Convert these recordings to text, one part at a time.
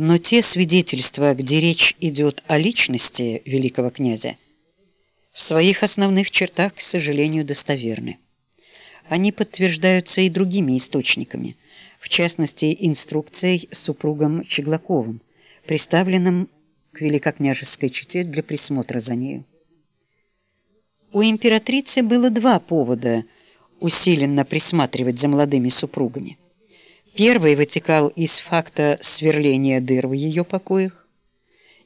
Но те свидетельства, где речь идет о личности великого князя, в своих основных чертах, к сожалению, достоверны. Они подтверждаются и другими источниками, в частности, инструкцией супругом Чеглаковым, представленным к великокняжеской чете для присмотра за нею. У императрицы было два повода усиленно присматривать за молодыми супругами. Первый вытекал из факта сверления дыр в ее покоях.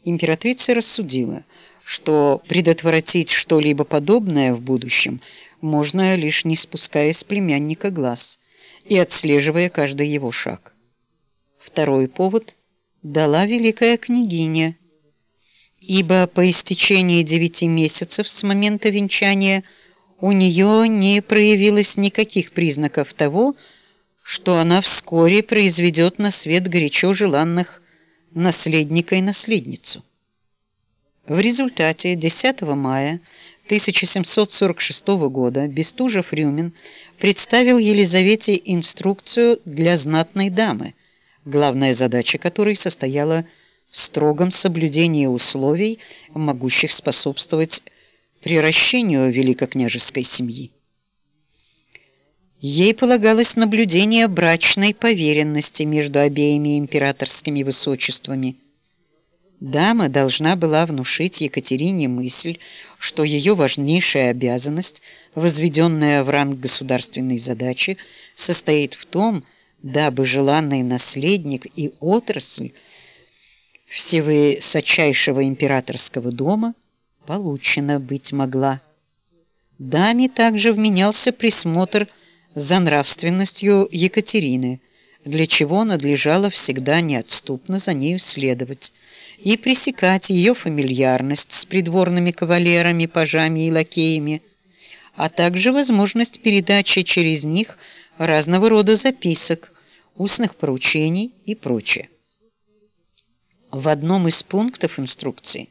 Императрица рассудила, что предотвратить что-либо подобное в будущем можно лишь не спуская с племянника глаз и отслеживая каждый его шаг. Второй повод дала великая княгиня, ибо по истечении девяти месяцев с момента венчания у нее не проявилось никаких признаков того, что она вскоре произведет на свет горячо желанных наследника и наследницу. В результате 10 мая 1746 года Бестужев-Рюмин представил Елизавете инструкцию для знатной дамы, главная задача которой состояла в строгом соблюдении условий, могущих способствовать приращению великокняжеской семьи. Ей полагалось наблюдение брачной поверенности между обеими императорскими высочествами. Дама должна была внушить Екатерине мысль, что ее важнейшая обязанность, возведенная в ранг государственной задачи, состоит в том, дабы желанный наследник и отрасль всевысочайшего императорского дома получена быть могла. Даме также вменялся присмотр за нравственностью Екатерины, для чего надлежало всегда неотступно за нею следовать и пресекать ее фамильярность с придворными кавалерами, пажами и лакеями, а также возможность передачи через них разного рода записок, устных поручений и прочее. В одном из пунктов инструкции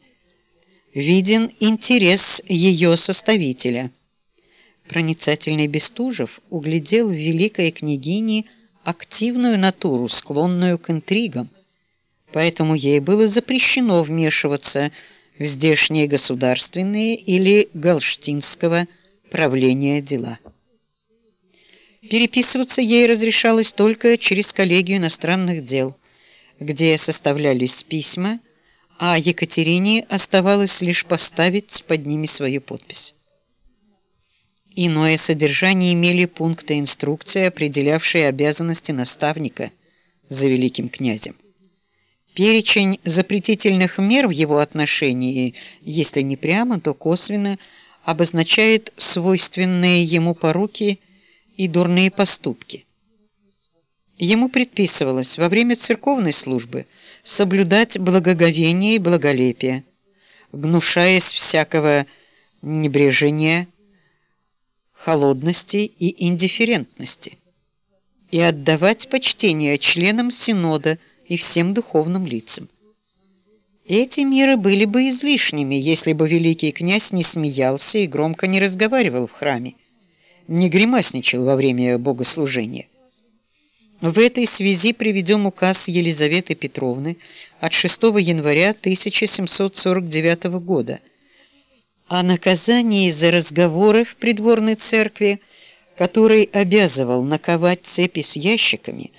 виден интерес ее составителя – проницательный Бестужев углядел в великой княгине активную натуру, склонную к интригам, поэтому ей было запрещено вмешиваться в здешние государственные или галштинского правления дела. Переписываться ей разрешалось только через коллегию иностранных дел, где составлялись письма, а Екатерине оставалось лишь поставить под ними свою подпись. Иное содержание имели пункты инструкции, определявшие обязанности наставника за великим князем. Перечень запретительных мер в его отношении, если не прямо, то косвенно, обозначает свойственные ему поруки и дурные поступки. Ему предписывалось во время церковной службы соблюдать благоговение и благолепие, гнушаясь всякого небрежения, холодности и индифферентности и отдавать почтение членам синода и всем духовным лицам. Эти меры были бы излишними, если бы великий князь не смеялся и громко не разговаривал в храме, не гримасничал во время богослужения. В этой связи приведем указ Елизаветы Петровны от 6 января 1749 года – о наказании за разговоры в придворной церкви, который обязывал наковать цепи с ящиками,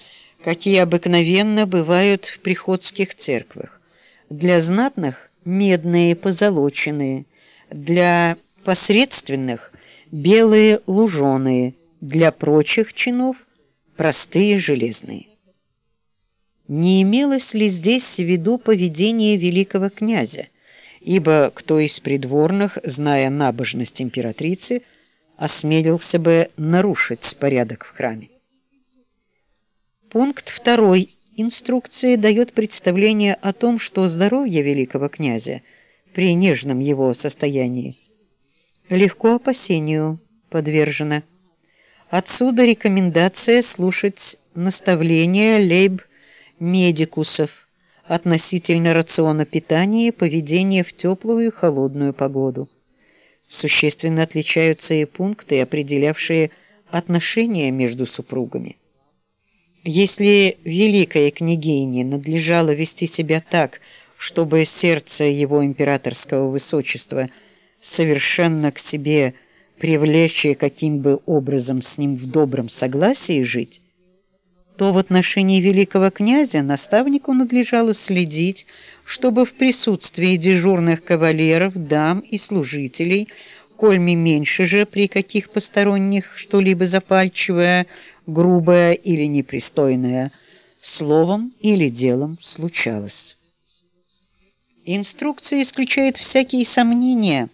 какие обыкновенно бывают в приходских церквах. Для знатных медные позолоченные, для посредственных белые луженые, для прочих чинов простые железные. Не имелось ли здесь в виду поведение великого князя? Ибо кто из придворных, зная набожность императрицы, осмелился бы нарушить порядок в храме. Пункт второй инструкции дает представление о том, что здоровье великого князя при нежном его состоянии легко опасению подвержено. Отсюда рекомендация слушать наставления лейб-медикусов, относительно рациона питания и поведения в теплую и холодную погоду. Существенно отличаются и пункты, определявшие отношения между супругами. Если великой княгине надлежало вести себя так, чтобы сердце его императорского высочества совершенно к себе привлечь и каким бы образом с ним в добром согласии жить, то в отношении великого князя наставнику надлежало следить, чтобы в присутствии дежурных кавалеров, дам и служителей, кольми меньше же при каких посторонних что-либо запальчивое, грубое или непристойное словом или делом случалось. Инструкция исключает всякие сомнения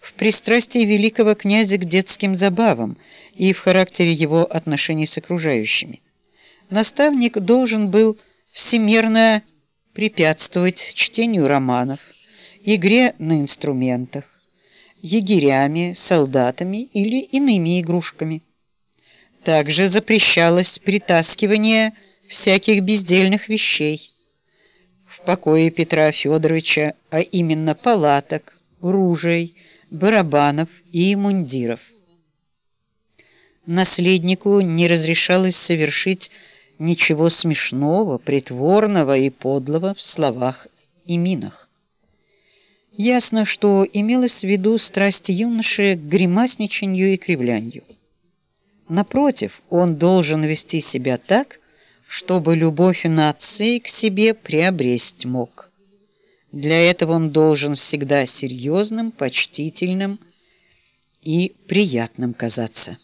в пристрастии великого князя к детским забавам и в характере его отношений с окружающими. Наставник должен был всемерно препятствовать чтению романов, игре на инструментах, егерями, солдатами или иными игрушками. Также запрещалось притаскивание всяких бездельных вещей. В покое Петра Федоровича, а именно палаток, ружей, барабанов и мундиров. Наследнику не разрешалось совершить ничего смешного, притворного и подлого в словах и минах. Ясно, что имелось в виду страсть юноши к гримасничанию и кривлянию. Напротив, он должен вести себя так, чтобы любовь нации к себе приобрести мог. Для этого он должен всегда серьезным, почтительным и приятным казаться.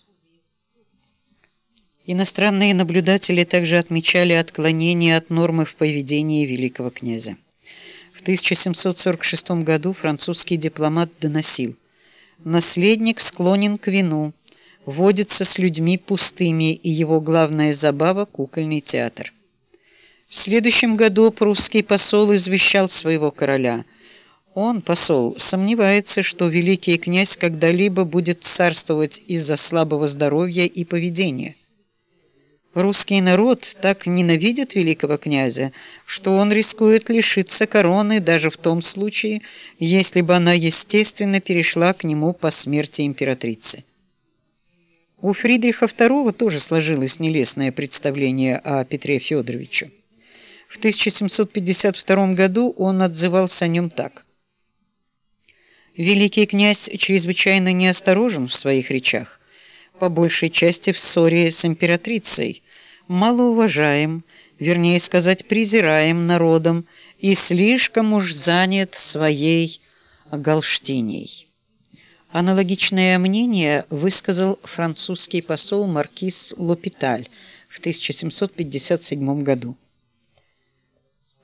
Иностранные наблюдатели также отмечали отклонения от нормы в поведении великого князя. В 1746 году французский дипломат доносил: наследник склонен к вину, водится с людьми пустыми, и его главная забава кукольный театр. В следующем году прусский посол извещал своего короля: он, посол, сомневается, что великий князь когда-либо будет царствовать из-за слабого здоровья и поведения. Русский народ так ненавидит великого князя, что он рискует лишиться короны даже в том случае, если бы она естественно перешла к нему по смерти императрицы. У Фридриха II тоже сложилось нелестное представление о Петре Федоровиче. В 1752 году он отзывался о нем так: Великий князь чрезвычайно неосторожен в своих речах, по большей части в ссоре с императрицей, малоуважаем, вернее сказать, презираем народом и слишком уж занят своей галштиней. Аналогичное мнение высказал французский посол маркиз Лопиталь в 1757 году.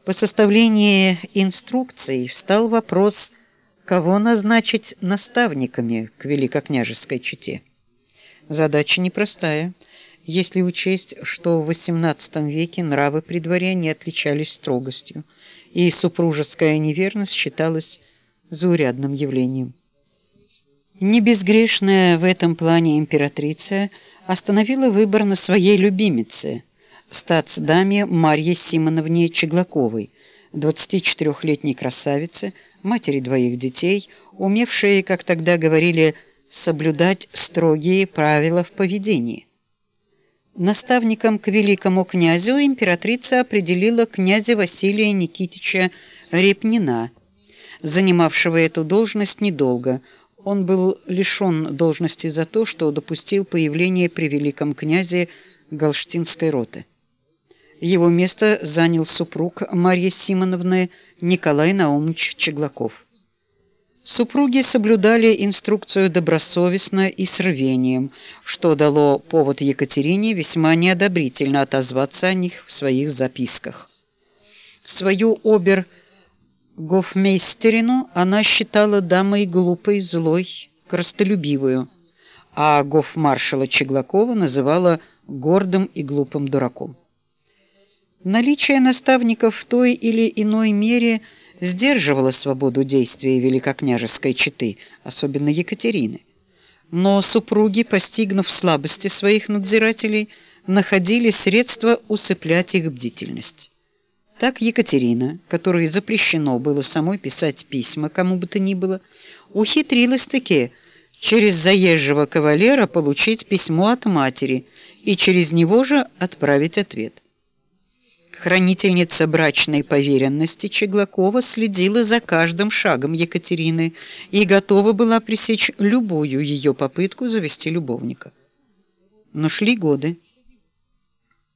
По составлению инструкций встал вопрос, кого назначить наставниками к великокняжеской чете. Задача непростая, если учесть, что в XVIII веке нравы при дворе не отличались строгостью, и супружеская неверность считалась заурядным явлением. Небезгрешная в этом плане императрица остановила выбор на своей любимице, статс-даме Марье Симоновне Чеглаковой, 24-летней красавице, матери двоих детей, умевшей, как тогда говорили, соблюдать строгие правила в поведении. Наставником к великому князю императрица определила князя Василия Никитича Репнина, занимавшего эту должность недолго. Он был лишен должности за то, что допустил появление при великом князе Галштинской роты. Его место занял супруг Марьи Симоновны Николай Наумович Чеглаков. Супруги соблюдали инструкцию добросовестно и с рвением, что дало повод Екатерине весьма неодобрительно отозваться о них в своих записках. Свою обер гофмейстерину она считала дамой глупой, злой, крастолюбивую, а гофмаршала Чеглакова называла гордым и глупым дураком. Наличие наставников в той или иной мере – сдерживала свободу действия великокняжеской четы, особенно Екатерины. Но супруги, постигнув слабости своих надзирателей, находили средства усыплять их бдительность. Так Екатерина, которой запрещено было самой писать письма кому бы то ни было, ухитрилась таки через заезжего кавалера получить письмо от матери и через него же отправить ответ. Хранительница брачной поверенности Чеглакова следила за каждым шагом Екатерины и готова была пресечь любую ее попытку завести любовника. Но шли годы,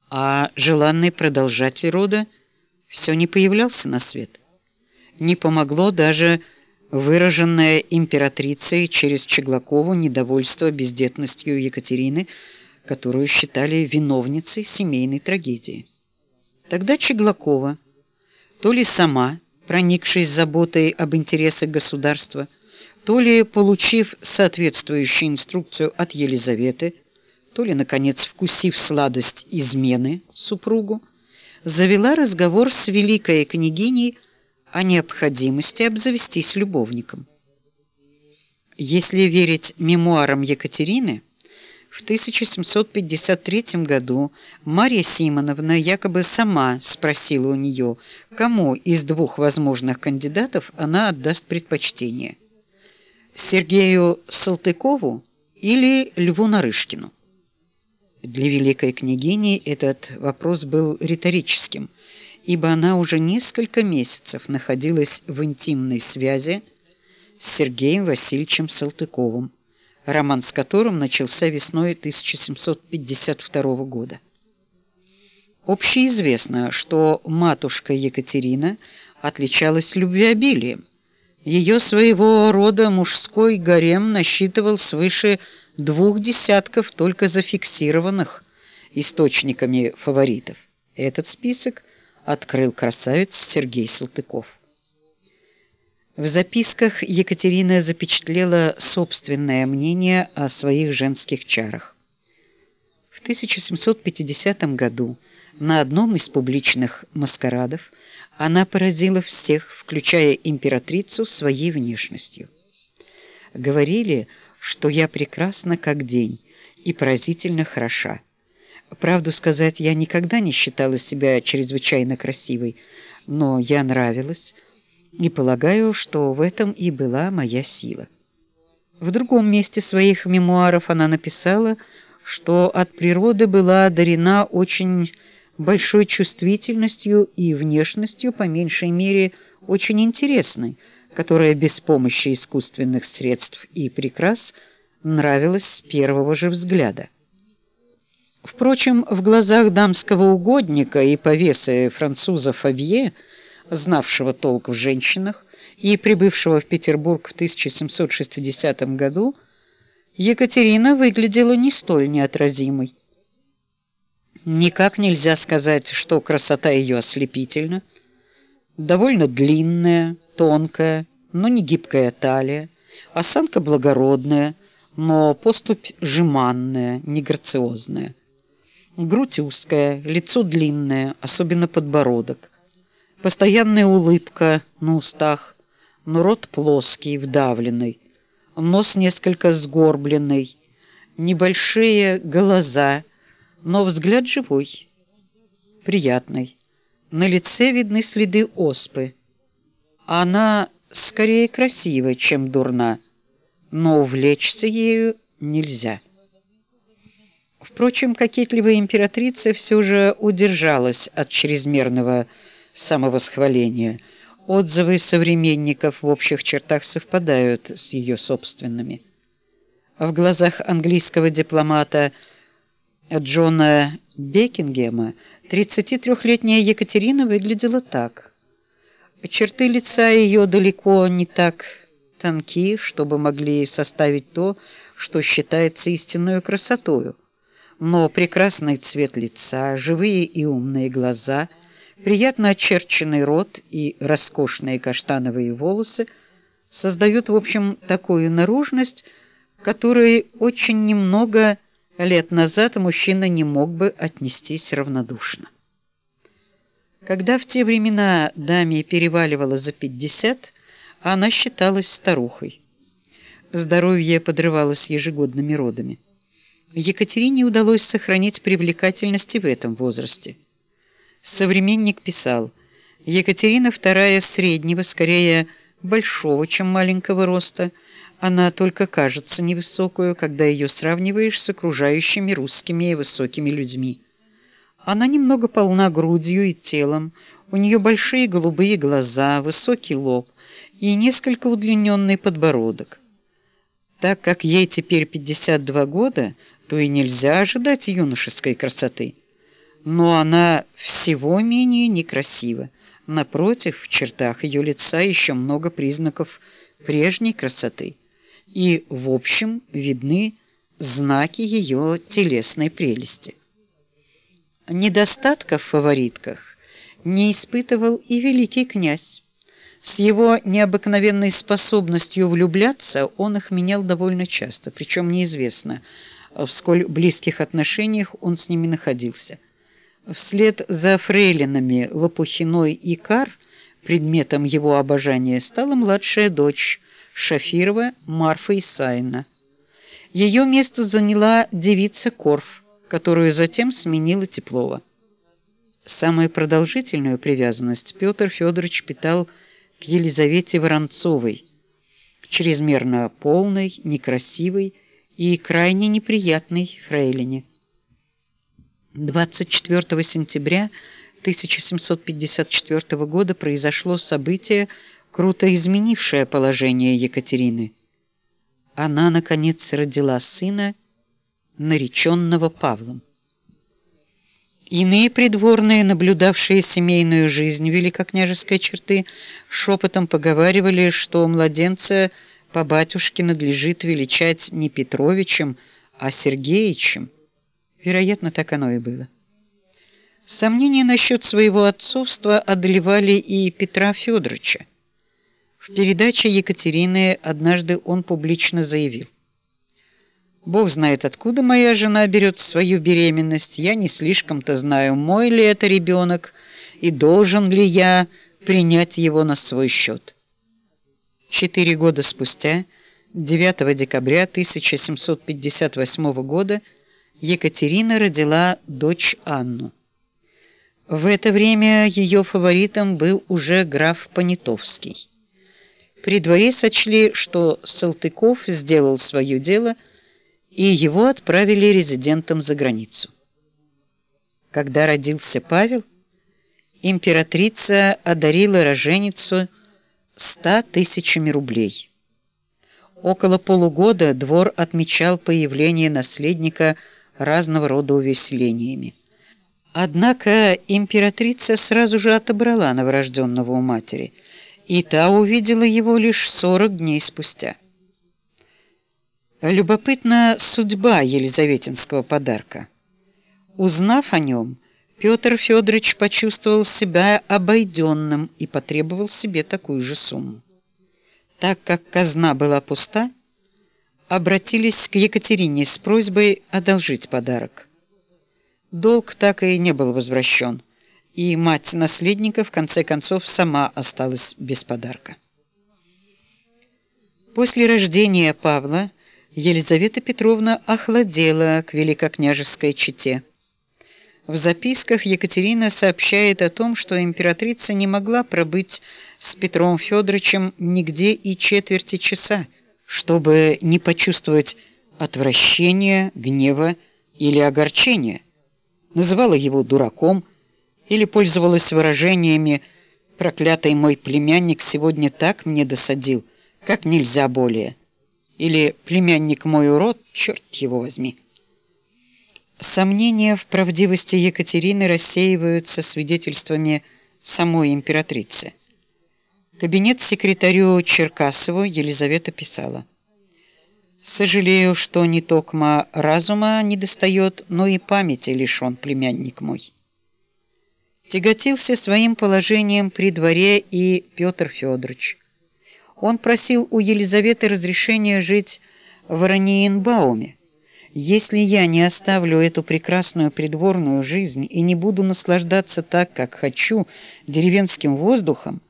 а желанный продолжатель рода все не появлялся на свет. Не помогло даже выраженное императрицей через Чеглакову недовольство бездетностью Екатерины, которую считали виновницей семейной трагедии. Тогда Чеглакова, то ли сама, проникшись заботой об интересах государства, то ли получив соответствующую инструкцию от Елизаветы, то ли, наконец, вкусив сладость измены супругу, завела разговор с великой княгиней о необходимости обзавестись любовником. Если верить мемуарам Екатерины, в 1753 году Марья Симоновна якобы сама спросила у нее, кому из двух возможных кандидатов она отдаст предпочтение: Сергею Салтыкову или Льву Нарышкину. Для великой княгини этот вопрос был риторическим, ибо она уже несколько месяцев находилась в интимной связи с Сергеем Васильевичем Салтыковым, роман с которым начался весной 1752 года. Общеизвестно, что матушка Екатерина отличалась любвеобилием. Ее своего рода мужской гарем насчитывал свыше двух десятков только зафиксированных источниками фаворитов. Этот список открыл красавец Сергей Салтыков. В записках Екатерина запечатлела собственное мнение о своих женских чарах. В 1750 году на одном из публичных маскарадов она поразила всех, включая императрицу, своей внешностью. Говорили, что я прекрасна как день и поразительно хороша. Правду сказать, я никогда не считала себя чрезвычайно красивой, но я нравилась, и полагаю, что в этом и была моя сила. В другом месте своих мемуаров она написала, что от природы была одарена очень большой чувствительностью и внешностью, по меньшей мере, очень интересной, которая без помощи искусственных средств и прикрас нравилась с первого же взгляда. Впрочем, в глазах дамского угодника и повесы француза Фавье, знавшего толк в женщинах и прибывшего в Петербург в 1760 году, Екатерина выглядела не столь неотразимой. Никак нельзя сказать, что красота ее ослепительна. Довольно длинная, тонкая, но не гибкая талия, осанка благородная, но поступь жеманная, не грациозная. Грудь узкая, лицо длинное, особенно подбородок. Постоянная улыбка на устах, но рот плоский, вдавленный, нос несколько сгорбленный, небольшие глаза, но взгляд живой, приятный. На лице видны следы оспы. Она скорее красива, чем дурна, но увлечься ею нельзя. Впрочем, кокетливая императрица все же удержалась от чрезмерного самовосхваления. Отзывы современников в общих чертах совпадают с ее собственными. В глазах английского дипломата Джона Бекингема 33-летняя Екатерина выглядела так – Черты лица ее далеко не так тонки, чтобы могли составить то, что считается истинной красотою. Но прекрасный цвет лица, живые и умные глаза, приятно очерченный рот и роскошные каштановые волосы создают, в общем, такую наружность, которой очень немного лет назад мужчина не мог бы отнестись равнодушно. Когда в те времена даме переваливало за пятьдесят, она считалась старухой. Здоровье подрывалось ежегодными родами. Екатерине удалось сохранить привлекательность и в этом возрасте. Современник писал: Екатерина II среднего, скорее большого, чем маленького роста. Она только кажется невысокую, когда ее сравниваешь с окружающими русскими высокими людьми Она немного полна грудью и телом, у нее большие голубые глаза, высокий лоб и несколько удлиненный подбородок. Так как ей теперь 52 года, то и нельзя ожидать юношеской красоты. Но она всего менее некрасива. Напротив, в чертах ее лица еще много признаков прежней красоты. И в общем видны знаки ее телесной прелести. Недостатков в фаворитках не испытывал и великий князь. С его необыкновенной способностью влюбляться он их менял довольно часто, причем неизвестно, в сколь близких отношениях он с ними находился. Вслед за фрейлинами Лопухиной и Кар предметом его обожания стала младшая дочь Шафирова Марфа Исаевна. Ее место заняла девица Корф, которую затем сменила Теплова. Самую продолжительную привязанность Петр Федорович питал к Елизавете Воронцовой, чрезмерно полной, некрасивой и крайне неприятной фрейлине. 24 сентября 1754 года произошло событие, круто изменившее положение Екатерины. Она наконец родила сына, нареченного Павлом. Иные придворные, наблюдавшие семейную жизнь великокняжеской черты, шепотом поговаривали, что младенца по батюшке надлежит величать не Петровичем, а Сергеичем. Вероятно, так оно и было. Сомнения насчет своего отцовства одолевали и Петра Федоровича. В передаче Екатерины однажды он публично заявил: Бог знает, откуда моя жена берет свою беременность. Я не слишком-то знаю, мой ли это ребенок и должен ли я принять его на свой счет. Четыре года спустя, 9 декабря 1758 года, Екатерина родила дочь Анну. В это время ее фаворитом был уже граф Понятовский. При дворе сочли, что Салтыков сделал свое дело – и его отправили резидентом за границу. Когда родился Павел, императрица одарила роженицу ста тысячами рублей. Около полугода двор отмечал появление наследника разного рода увеселениями. Однако императрица сразу же отобрала новорожденного у матери, и та увидела его лишь сорок дней спустя. Любопытна судьба Елизаветинского подарка. Узнав о нем, Петр Федорович почувствовал себя обойденным и потребовал себе такую же сумму. Так как казна была пуста, обратились к Екатерине с просьбой одолжить подарок. Долг так и не был возвращен, и мать наследника в конце концов сама осталась без подарка. После рождения Павла Елизавета Петровна охладела к великокняжеской чете. В записках Екатерина сообщает о том, что императрица не могла пробыть с Петром Федоровичем нигде и четверти часа, чтобы не почувствовать отвращения, гнева или огорчения. Называла его дураком или пользовалась выражениями «проклятый мой племянник сегодня так мне досадил, как нельзя более» или племянник мой урод, черт его возьми. Сомнения в правдивости Екатерины рассеиваются свидетельствами самой императрицы. Кабинет секретарю Черкасову Елизавета писала: Сожалею, что не токма разума недостает, но и памяти лишен племянник мой. Тяготился своим положением при дворе и Петр Федорович. Он просил у Елизаветы разрешения жить в Раниенбауме. Если я не оставлю эту прекрасную придворную жизнь и не буду наслаждаться так, как хочу, деревенским воздухом,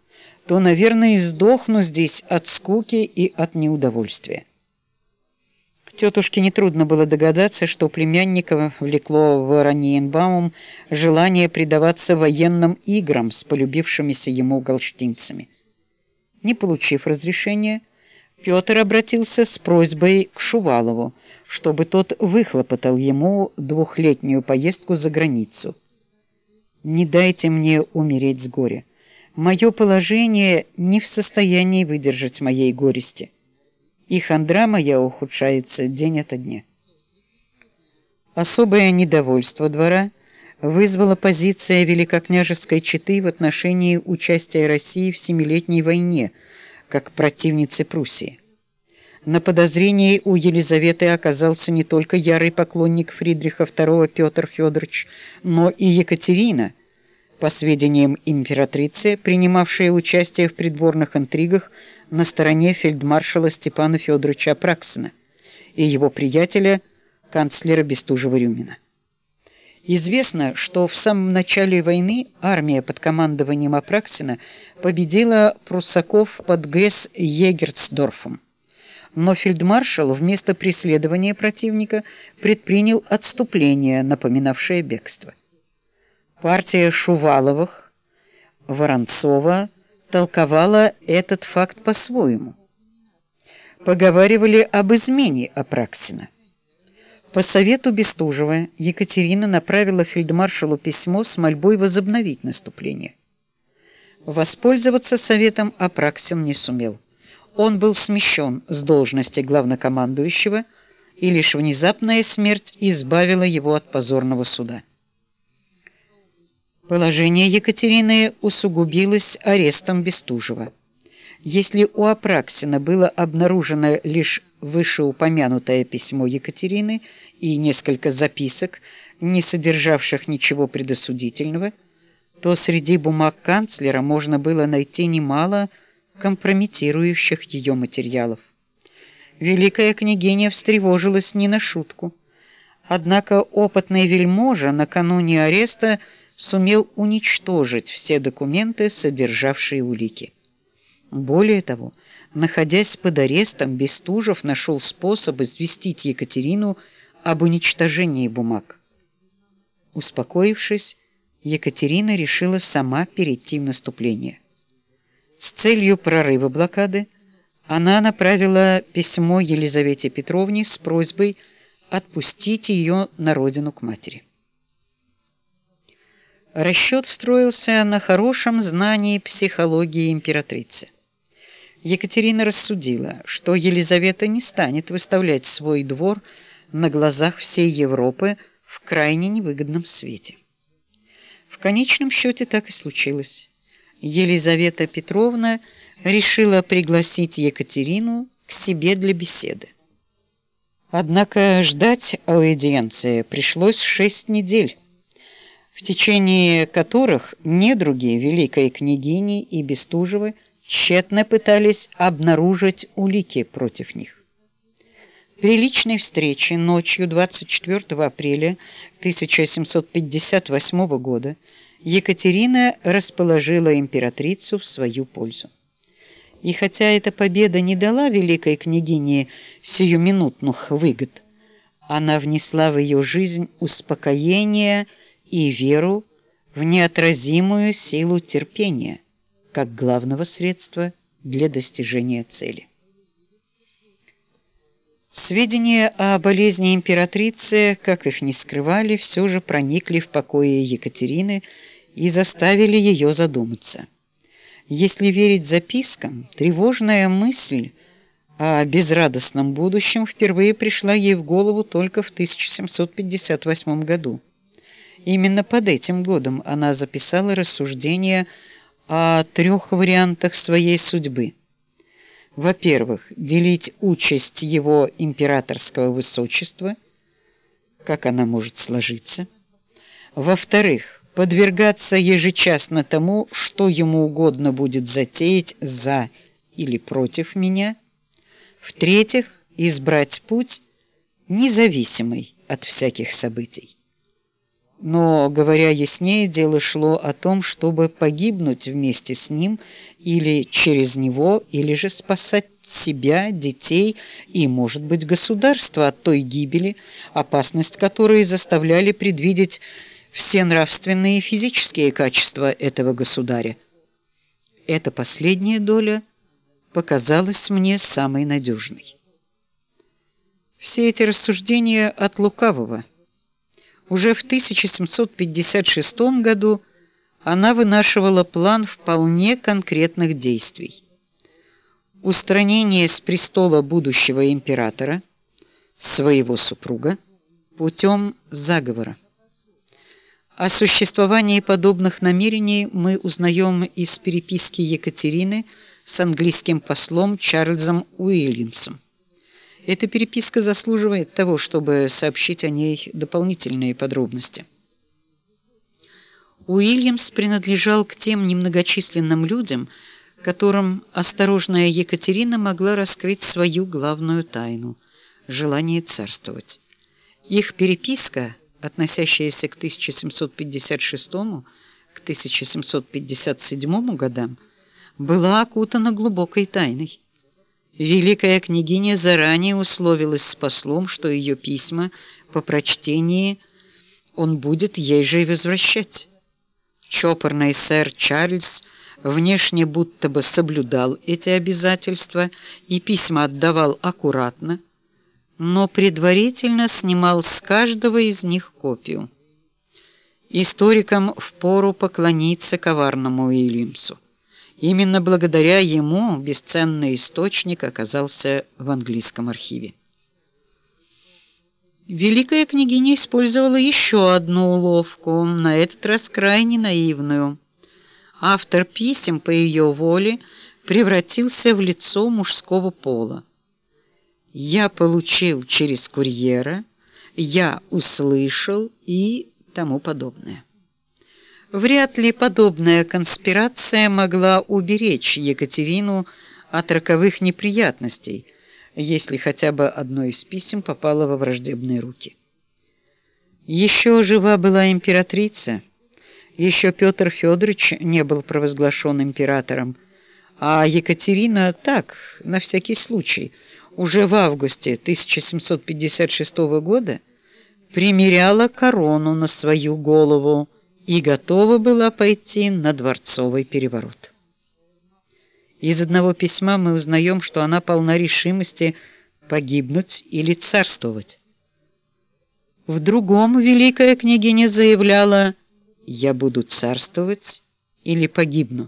то, наверное, сдохну здесь от скуки и от неудовольствия. Тетушке нетрудно было догадаться, что племянника влекло в Раниенбаум желание предаваться военным играм с полюбившимися ему галштинцами. Не получив разрешения, Петр обратился с просьбой к Шувалову, чтобы тот выхлопотал ему двухлетнюю поездку за границу. Не дайте мне умереть с горя. Мое положение не в состоянии выдержать моей горести. И хандра моя ухудшается день ото дня. Особое недовольство двора вызвала позиция великокняжеской четы в отношении участия России в Семилетней войне как противницы Пруссии. На подозрении у Елизаветы оказался не только ярый поклонник Фридриха II Петр Федорович, но и Екатерина, по сведениям императрицы, принимавшая участие в придворных интригах на стороне фельдмаршала Степана Федоровича Апраксина и его приятеля канцлера Бестужева-Рюмина. Известно, что в самом начале войны армия под командованием Апраксина победила пруссаков под Гесс-Егерцдорфом. Но фельдмаршал вместо преследования противника предпринял отступление, напоминавшее бегство. Партия Шуваловых, Воронцова толковала этот факт по-своему. Поговаривали об измене Апраксина. По совету Бестужева Екатерина направила фельдмаршалу письмо с мольбой возобновить наступление. Воспользоваться советом Апраксин не сумел. Он был смещен с должности главнокомандующего, и лишь внезапная смерть избавила его от позорного суда. Положение Екатерины усугубилось арестом Бестужева. Если у Апраксина было обнаружено лишь вышеупомянутое письмо Екатерины и несколько записок, не содержавших ничего предосудительного, то среди бумаг канцлера можно было найти немало компрометирующих ее материалов. Великая княгиня встревожилась не на шутку. Однако опытный вельможа накануне ареста сумел уничтожить все документы, содержавшие улики. Более того, находясь под арестом, Бестужев нашел способ известить Екатерину об уничтожении бумаг. Успокоившись, Екатерина решила сама перейти в наступление. С целью прорыва блокады она направила письмо Елизавете Петровне с просьбой отпустить ее на родину к матери. Расчет строился на хорошем знании психологии императрицы. Екатерина рассудила, что Елизавета не станет выставлять свой двор на глазах всей Европы в крайне невыгодном свете. В конечном счете так и случилось. Елизавета Петровна решила пригласить Екатерину к себе для беседы. Однако ждать аудиенции пришлось шесть недель, в течение которых недруги великой княгини и Бестужевой тщетно пытались обнаружить улики против них. При личной встрече ночью 24 апреля 1758 года Екатерина расположила императрицу в свою пользу. И хотя эта победа не дала великой княгине сиюминутных выгод, она внесла в ее жизнь успокоение и веру в неотразимую силу терпения как главного средства для достижения цели. Сведения о болезни императрицы, как их ни скрывали, все же проникли в покои Екатерины и заставили ее задуматься. Если верить запискам, тревожная мысль о безрадостном будущем впервые пришла ей в голову только в 1758 году. Именно под этим годом она записала рассуждения о трех вариантах своей судьбы. Во-первых, делить участь его императорского высочества, как она может сложиться. Во-вторых, подвергаться ежечасно тому, что ему угодно будет затеять за или против меня. В-третьих, избрать путь, независимый от всяких событий. Но, говоря яснее, дело шло о том, чтобы погибнуть вместе с ним или через него, или же спасать себя, детей и, может быть, государство от той гибели, опасность которой заставляли предвидеть все нравственные и физические качества этого государя. Эта последняя доля показалась мне самой надежной. Все эти рассуждения от лукавого – уже в 1756 году она вынашивала план вполне конкретных действий. Устранение с престола будущего императора, своего супруга, путем заговора. О существовании подобных намерений мы узнаем из переписки Екатерины с английским послом Чарльзом Уильямсом. Эта переписка заслуживает того, чтобы сообщить о ней дополнительные подробности. Уильямс принадлежал к тем немногочисленным людям, которым осторожная Екатерина могла раскрыть свою главную тайну желание царствовать. Их переписка, относящаяся к 1756 к 1757 годам, была окутана глубокой тайной. Великая княгиня заранее условилась с послом, что ее письма по прочтении он будет ей же и возвращать. Чопорный сэр Чарльз внешне будто бы соблюдал эти обязательства и письма отдавал аккуратно, но предварительно снимал с каждого из них копию. Историкам впору поклониться коварному Уильямсу. Именно благодаря ему бесценный источник оказался в английском архиве. Великая княгиня использовала еще одну уловку, на этот раз крайне наивную. Автор писем по ее воле превратился в лицо мужского пола. Я получил через курьера, я услышал и тому подобное. Вряд ли подобная конспирация могла уберечь Екатерину от роковых неприятностей, если хотя бы одно из писем попало во враждебные руки. Еще жива была императрица, еще Петр Федорович не был провозглашен императором, а Екатерина так, на всякий случай, уже в августе 1756 года примеряла корону на свою голову и готова была пойти на дворцовый переворот. Из одного письма мы узнаем, что она полна решимости погибнуть или царствовать. В другом великая княгиня заявляла: "Я буду царствовать или погибну".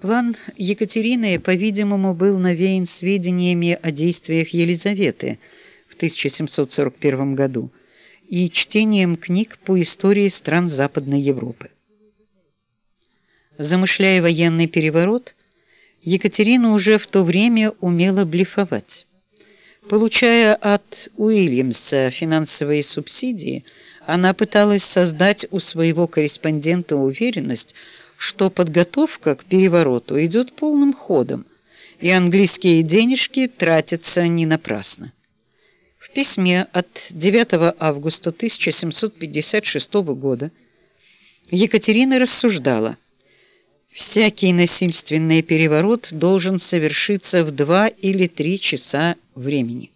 План Екатерины, по-видимому, был навеян сведениями о действиях Елизаветы в 1741 году и чтением книг по истории стран Западной Европы. Замышляя военный переворот, Екатерина уже в то время умела блефовать. Получая от Уильямса финансовые субсидии, она пыталась создать у своего корреспондента уверенность, что подготовка к перевороту идет полным ходом, и английские денежки тратятся не напрасно письме от 9 августа 1756 года Екатерина рассуждала: всякий насильственный переворот должен совершиться в два или три часа времени.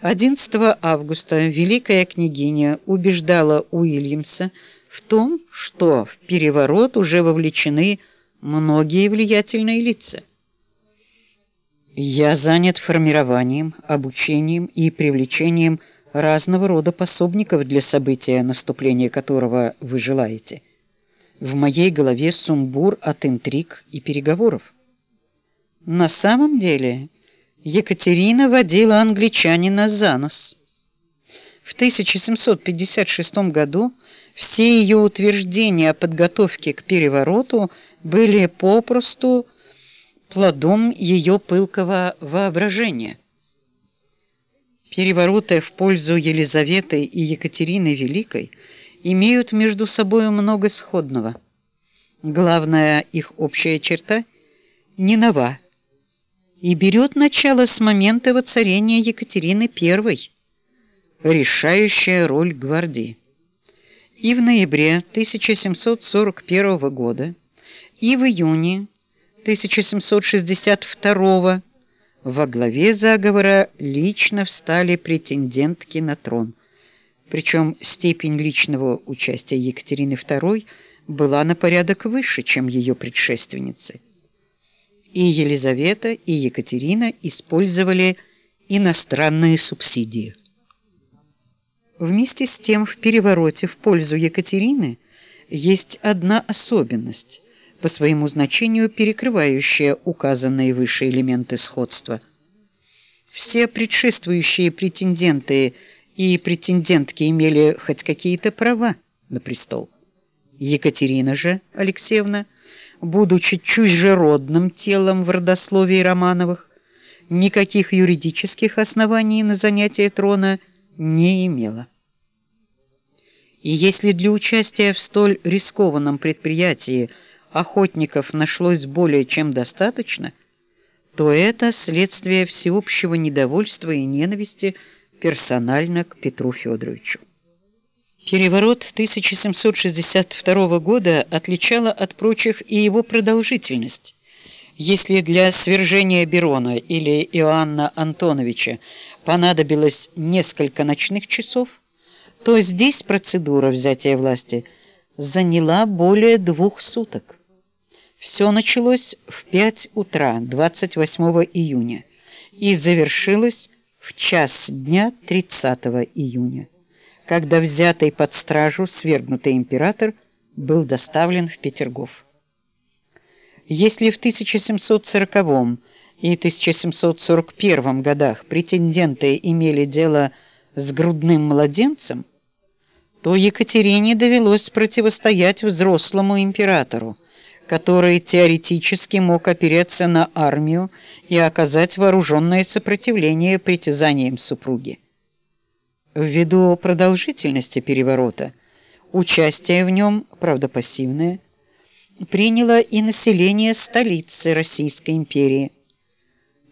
11 августа великая княгиня убеждала Уильямса в том, что в переворот уже вовлечены многие влиятельные лица. Я занят формированием, обучением и привлечением разного рода пособников для события, наступления которого вы желаете. В моей голове сумбур от интриг и переговоров. На самом деле, Екатерина водила англичанина за нос. В 1756 году все ее утверждения о подготовке к перевороту были попросту плодом ее пылкого воображения. Перевороты в пользу Елизаветы и Екатерины Великой имеют между собой много сходного. Главная их общая черта не нова и берет начало с момента воцарения Екатерины I, решающая роль гвардии. И в ноябре 1741 года, и в июне 1762 во главе заговора лично встали претендентки на трон. Причем степень личного участия Екатерины II была на порядок выше, чем ее предшественницы. И Елизавета, и Екатерина использовали иностранные субсидии. Вместе с тем в перевороте в пользу Екатерины есть одна особенность, по своему значению перекрывающая указанные выше элементы сходства. Все предшествующие претенденты и претендентки имели хоть какие-то права на престол. Екатерина же Алексеевна, будучи чужеродным телом в родословии Романовых, никаких юридических оснований на занятие трона не имела. И если для участия в столь рискованном предприятии охотников нашлось более чем достаточно, то это следствие всеобщего недовольства и ненависти персонально к Петру Федоровичу. Переворот 1762 года отличала от прочих и его продолжительность. Если для свержения Берона или Иоанна Антоновича понадобилось несколько ночных часов, то здесь процедура взятия власти заняла более двух суток. Все началось в 5 утра 28 июня и завершилось в час дня 30 июня, когда взятый под стражу свергнутый император был доставлен в Петергоф. Если в 1740 и 1741 годах претенденты имели дело с грудным младенцем, то Екатерине довелось противостоять взрослому императору, который теоретически мог опереться на армию и оказать вооруженное сопротивление притязаниям супруги. Ввиду продолжительности переворота, участие в нем, правда пассивное, приняло и население столицы Российской империи.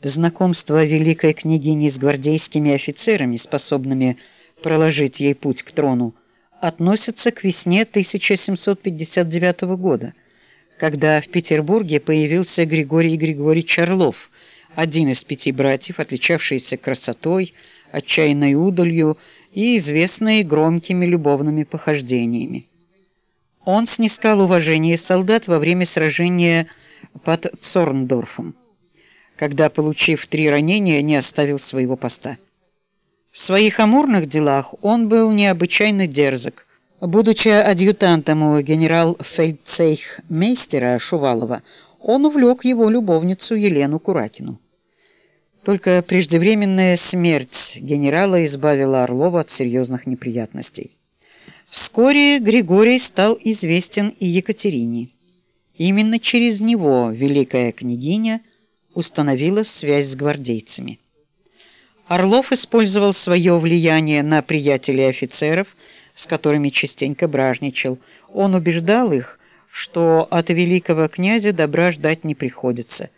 Знакомство великой княгини с гвардейскими офицерами, способными проложить ей путь к трону, относится к весне 1759 года – когда в Петербурге появился Григорий Григорьевич Орлов, один из пяти братьев, отличавшийся красотой, отчаянной удалью и известный громкими любовными похождениями. Он снискал уважение солдат во время сражения под Цорндорфом, когда, получив три ранения, не оставил своего поста. В своих амурных делах он был необычайно дерзок, Будучи адъютантом у генерал-фельдцейхмейстера Шувалова, он увлек его любовницу Елену Куракину. Только преждевременная смерть генерала избавила Орлова от серьезных неприятностей. Вскоре Григорий стал известен и Екатерине. Именно через него великая княгиня установила связь с гвардейцами. Орлов использовал свое влияние на приятелей офицеров – с которыми частенько бражничал. Он убеждал их, что от великого князя добра ждать не приходится.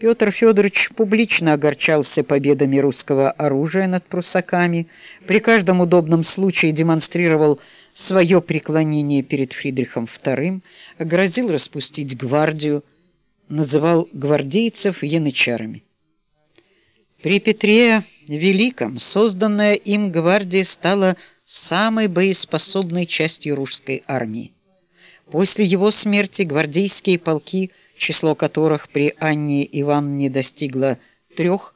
Петр Федорович публично огорчался победами русского оружия над пруссаками, при каждом удобном случае демонстрировал свое преклонение перед Фридрихом II, грозил распустить гвардию, называл гвардейцев янычарами. При Петре Великом созданная им гвардия стала самой боеспособной частью русской армии. После его смерти гвардейские полки, число которых при Анне Ивановне достигло трех,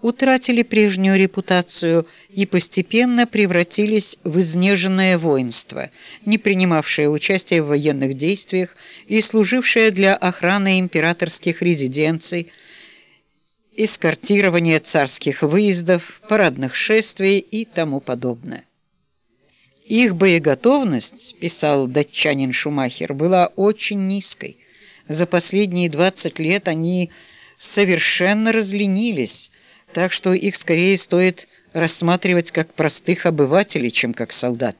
утратили прежнюю репутацию и постепенно превратились в изнеженное воинство, не принимавшее участия в военных действиях и служившее для охраны императорских резиденций, эскортирования царских выездов, парадных шествий и тому подобное. Их боеготовность, писал датчанин Шумахер, была очень низкой. За последние 20 лет они совершенно разленились, так что их скорее стоит рассматривать как простых обывателей, чем как солдат.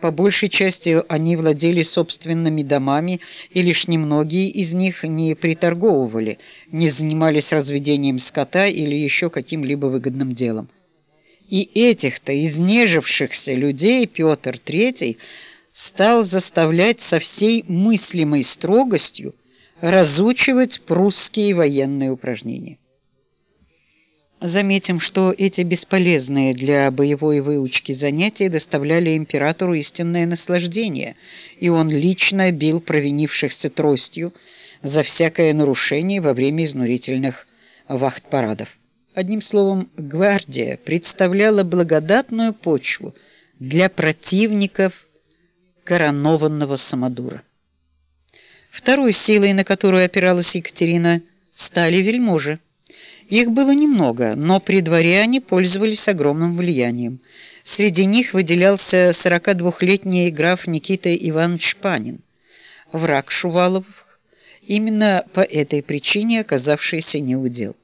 По большей части они владели собственными домами, и лишь немногие из них не приторговывали, не занимались разведением скота или еще каким-либо выгодным делом. И этих-то изнежившихся людей Петр III стал заставлять со всей мыслимой строгостью разучивать прусские военные упражнения. Заметим, что эти бесполезные для боевой выучки занятия доставляли императору истинное наслаждение, и он лично бил провинившихся тростью за всякое нарушение во время изнурительных вахт-парадов. Одним словом, гвардия представляла благодатную почву для противников коронованного самодура. Второй силой, на которую опиралась Екатерина, стали вельможи. Их было немного, но при дворе они пользовались огромным влиянием. Среди них выделялся 42-летний граф Никита Иванович Панин, враг Шуваловых, именно по этой причине оказавшийся неудел.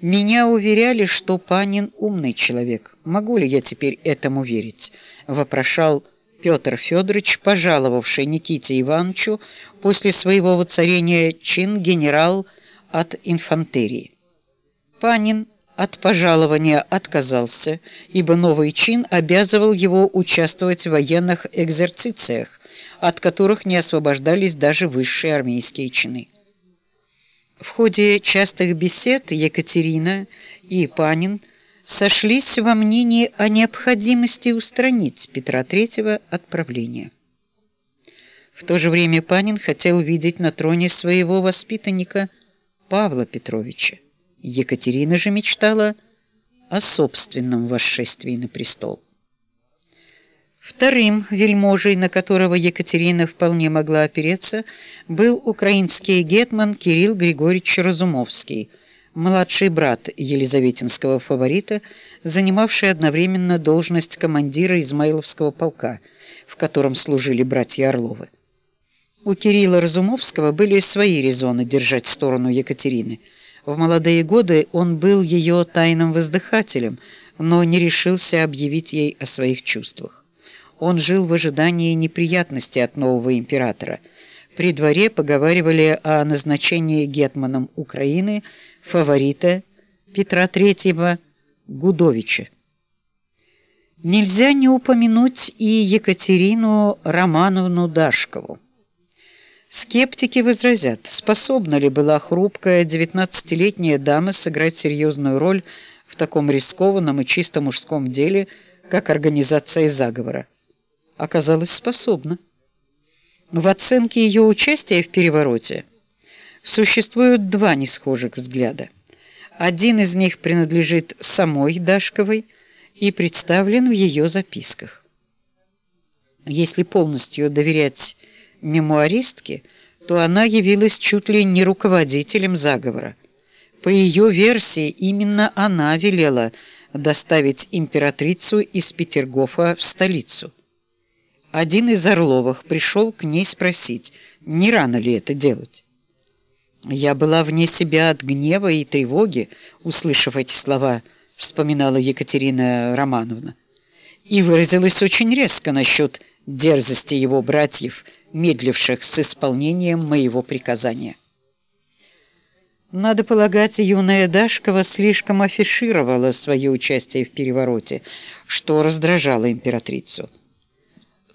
Меня уверяли, что Панин умный человек. Могу ли я теперь этому верить? вопрошал Петр Федорович, пожаловавший Никите Ивановичу после своего воцарения чин генерал от инфантерии. Панин от пожалования отказался, ибо новый чин обязывал его участвовать в военных экзерцициях, от которых не освобождались даже высшие армейские чины. В ходе частых бесед Екатерина и Панин сошлись во мнении о необходимости устранить Петра III от правления. В то же время Панин хотел видеть на троне своего воспитанника Павла Петровича. Екатерина же мечтала о собственном восшествии на престол. Вторым вельможей, на которого Екатерина вполне могла опереться, был украинский гетман Кирилл Григорьевич Разумовский, младший брат Елизаветинского фаворита, занимавший одновременно должность командира Измайловского полка, в котором служили братья Орловы. У Кирилла Разумовского были свои резоны держать сторону Екатерины – в молодые годы он был ее тайным воздыхателем, но не решился объявить ей о своих чувствах. Он жил в ожидании неприятностей от нового императора. При дворе поговаривали о назначении гетманом Украины фаворита Петра III Гудовича. Нельзя не упомянуть и Екатерину Романовну Дашкову. Скептики возразят, способна ли была хрупкая девятнадцатилетняя дама сыграть серьезную роль в таком рискованном и чисто мужском деле, как организация заговора. Оказалось, способна. В оценке ее участия в перевороте существуют два несхожих взгляда. Один из них принадлежит самой Дашковой и представлен в ее записках. Если полностью доверять мемуаристки, то она явилась чуть ли не руководителем заговора. По ее версии, именно она велела доставить императрицу из Петергофа в столицу. Один из Орловых пришел к ней спросить, не рано ли это делать. Я была вне себя от гнева и тревоги, услышав эти слова, вспоминала Екатерина Романовна, и выразилась очень резко насчет дерзости его братьев медливших с исполнением моего приказания. Надо полагать, юная Дашкова слишком афишировала свое участие в перевороте, что раздражало императрицу.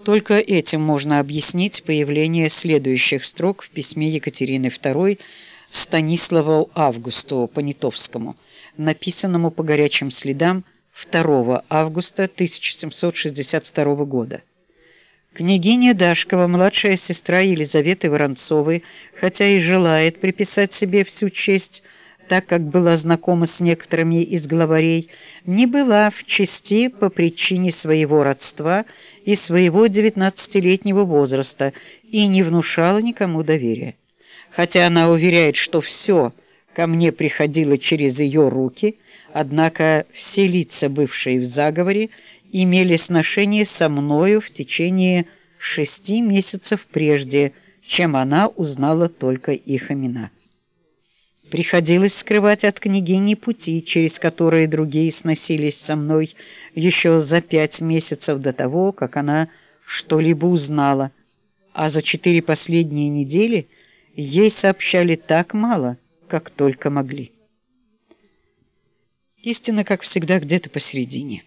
Только этим можно объяснить появление следующих строк в письме Екатерины II Станиславу Августу Понятовскому, написанному по горячим следам 2 августа 1762 года. Княгиня Дашкова, младшая сестра Елизаветы Воронцовой, хотя и желает приписать себе всю честь, так как была знакома с некоторыми из главарей, не была в чести по причине своего родства и своего девятнадцатилетнего возраста и не внушала никому доверия. Хотя она уверяет, что все ко мне приходило через ее руки, однако все лица, бывшие в заговоре, имели сношение со мною в течение шести месяцев прежде, чем она узнала только их имена. Приходилось скрывать от княгини пути, через которые другие сносились со мной еще за пять месяцев до того, как она что-либо узнала, а за четыре последние недели ей сообщали так мало, как только могли. Истина, как всегда, где-то посередине.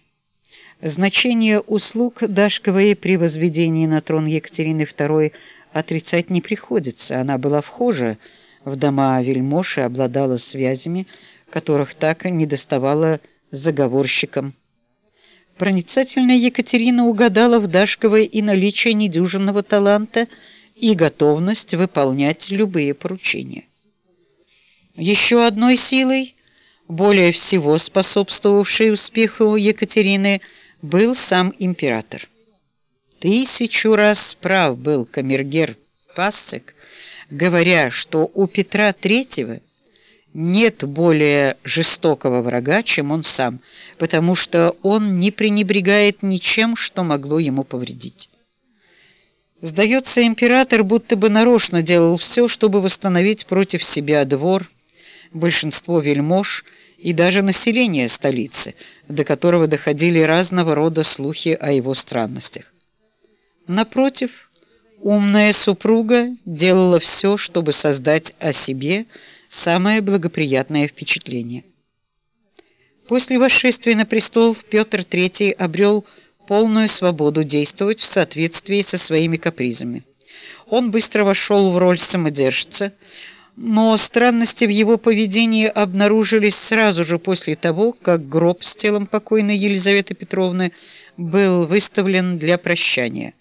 Значение услуг Дашковой при возведении на трон Екатерины II отрицать не приходится. Она была вхожа в дома вельмож обладала связями, которых так и не доставала заговорщикам. Проницательная Екатерина угадала в Дашковой и наличие недюжинного таланта, и готовность выполнять любые поручения. Еще одной силой, более всего способствовавшей успеху Екатерины – был сам император. Тысячу раз прав был камергер Пассек, говоря, что у Петра III нет более жестокого врага, чем он сам, потому что он не пренебрегает ничем, что могло ему повредить. Сдается, император будто бы нарочно делал все, чтобы восстановить против себя двор, большинство вельмож и даже население столицы, до которого доходили разного рода слухи о его странностях. Напротив, умная супруга делала все, чтобы создать о себе самое благоприятное впечатление. После восшествия на престол Петр III обрел полную свободу действовать в соответствии со своими капризами. Он быстро вошел в роль самодержца, но странности в его поведении обнаружились сразу же после того, как гроб с телом покойной Елизаветы Петровны был выставлен для прощания.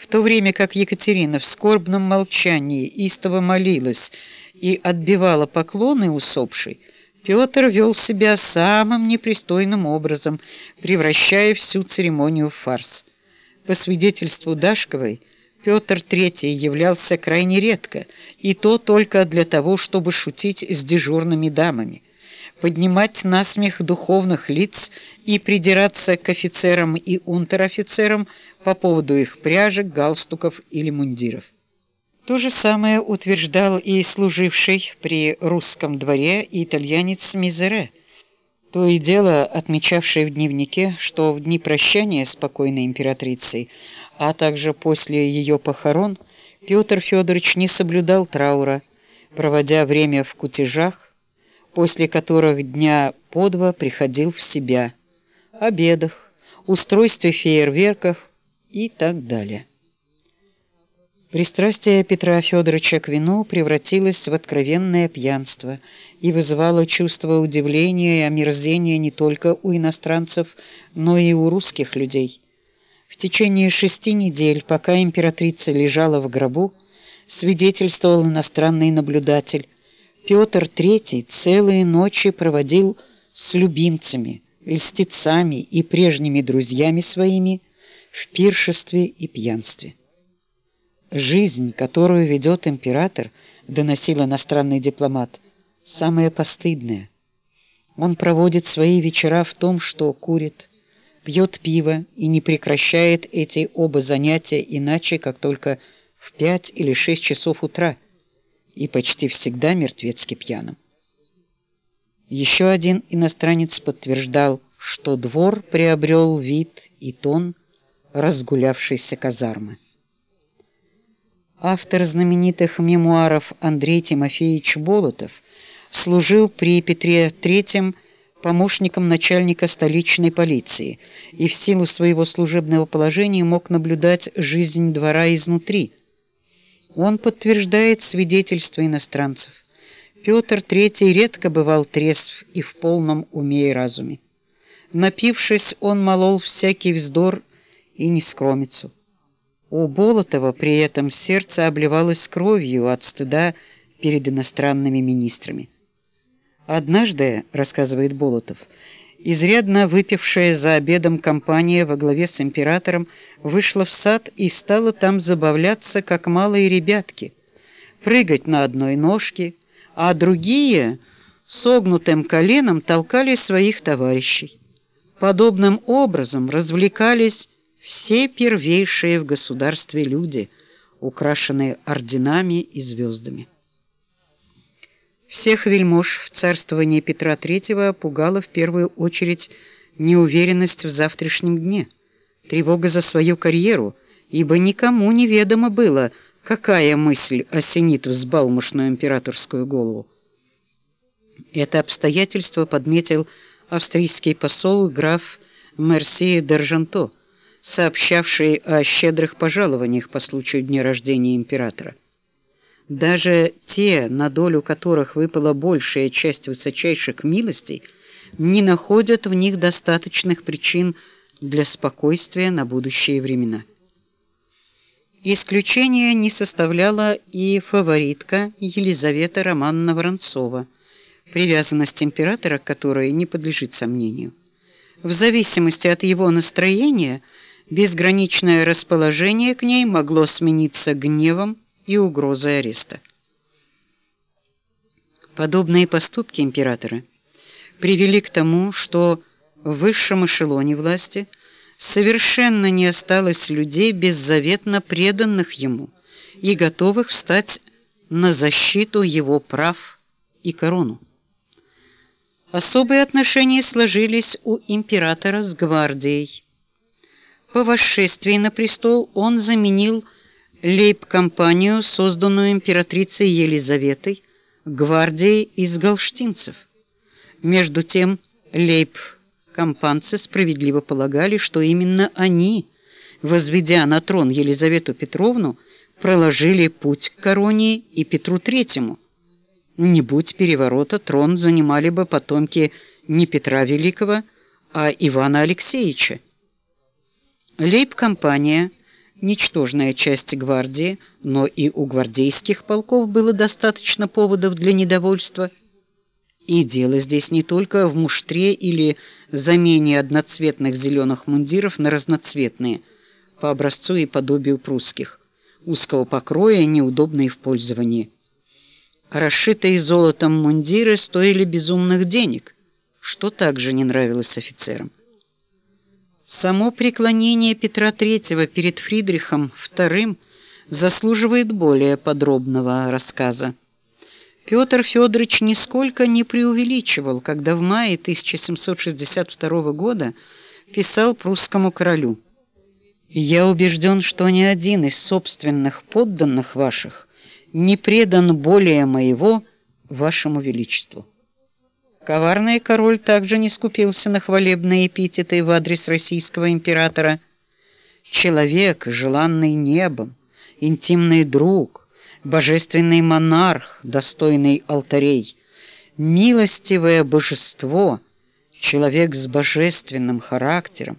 В то время как Екатерина в скорбном молчании истово молилась и отбивала поклоны усопшей, Петр вел себя самым непристойным образом, превращая всю церемонию в фарс. По свидетельству Дашковой, Петр III являлся крайне редко, и то только для того, чтобы шутить с дежурными дамами поднимать насмех духовных лиц и придираться к офицерам и унтер-офицерам по поводу их пряжек, галстуков или мундиров. То же самое утверждал и служивший при русском дворе итальянец Мизере, то и дело отмечавший в дневнике, что в дни прощания с покойной императрицей, а также после ее похорон, Петр Федорович не соблюдал траура, проводя время в кутежах, после которых дня по два приходил в себя, обедах, устройстве фейерверках и так далее. Пристрастие Петра Федоровича к вину превратилось в откровенное пьянство и вызывало чувство удивления и омерзения не только у иностранцев, но и у русских людей. В течение шести недель, пока императрица лежала в гробу, свидетельствовал иностранный наблюдатель, Петр III целые ночи проводил с любимцами, льстецами и прежними друзьями своими в пиршестве и пьянстве. Жизнь, которую ведет император, доносил иностранный дипломат, самая постыдная. Он проводит свои вечера в том, что курит, пьет пиво и не прекращает эти оба занятия иначе, как только в пять или шесть часов утра и почти всегда мертвецки пьяным. Еще один иностранец подтверждал, что двор приобрел вид и тон разгулявшейся казармы. Автор знаменитых мемуаров Андрей Тимофеевич Болотов служил при Петре III помощником начальника столичной полиции и в силу своего служебного положения мог наблюдать жизнь двора изнутри, он подтверждает свидетельства иностранцев. Петр III редко бывал трезв и в полном уме и разуме. Напившись, он молол всякий вздор и нескромицу. У Болотова при этом сердце обливалось кровью от стыда перед иностранными министрами. Однажды, рассказывает Болотов, Изрядно выпившая за обедом компания во главе с императором вышла в сад и стала там забавляться, как малые ребятки, прыгать на одной ножке, а другие согнутым коленом толкали своих товарищей. Подобным образом развлекались все первейшие в государстве люди, украшенные орденами и звездами. Всех вельмож в царствовании Петра III пугала в первую очередь неуверенность в завтрашнем дне, тревога за свою карьеру, ибо никому не ведомо было, какая мысль осенит взбалмошную императорскую голову. Это обстоятельство подметил австрийский посол граф Мерси Д'Аржанто, сообщавший о щедрых пожалованиях по случаю дня рождения императора. Даже те, на долю которых выпала большая часть высочайших милостей, не находят в них достаточных причин для спокойствия на будущие времена. Исключение не составляла и фаворитка Елизавета Романовна Воронцова, привязанность императора к которой не подлежит сомнению. В зависимости от его настроения безграничное расположение к ней могло смениться гневом и угрозой ареста. Подобные поступки императора привели к тому, что в высшем эшелоне власти совершенно не осталось людей беззаветно преданных ему и готовых встать на защиту его прав и корону. Особые отношения сложились у императора с гвардией. По восшествии на престол он заменил лейб-компанию, созданную императрицей Елизаветой, гвардией из галштинцев. Между тем лейб-компанцы справедливо полагали, что именно они, возведя на трон Елизавету Петровну, проложили путь к короне и Петру Третьему – не будь переворота, трон занимали бы потомки не Петра Великого, а Ивана Алексеевича. Лейб-компания, ничтожная часть гвардии, но и у гвардейских полков было достаточно поводов для недовольства. И дело здесь не только в муштре или замене одноцветных зеленых мундиров на разноцветные, по образцу и подобию прусских, узкого покроя, неудобные в пользовании. Расшитые золотом мундиры стоили безумных денег, что также не нравилось офицерам. Само преклонение Петра III перед Фридрихом II заслуживает более подробного рассказа. Петр Федорович нисколько не преувеличивал, когда в мае 1762 года писал прусскому королю: "Я убежден, что ни один из собственных подданных ваших не предан более моего вашему величеству. Коварный король также не скупился на хвалебные эпитеты в адрес российского императора. Человек, желанный небом, интимный друг, божественный монарх, достойный алтарей, милостивое божество, человек с божественным характером.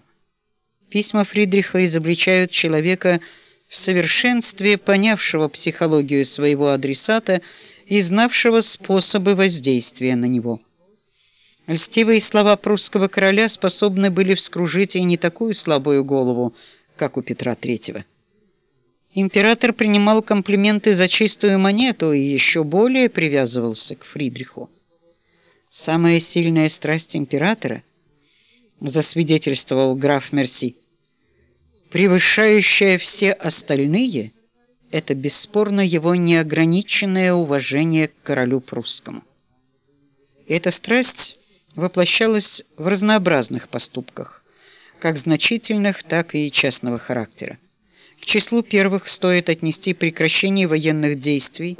Письма Фридриха изобличают человека в совершенстве понявшего психологию своего адресата и знавшего способы воздействия на него. Льстивые слова прусского короля способны были вскружить и не такую слабую голову, как у Петра III. Император принимал комплименты за чистую монету и еще более привязывался к Фридриху. Самая сильная страсть императора, засвидетельствовал граф Мерси, превышающая все остальные, это бесспорно его неограниченное уважение к королю прусскому. Эта страсть воплощалась в разнообразных поступках, как значительных, так и частного характера. К числу первых стоит отнести прекращение военных действий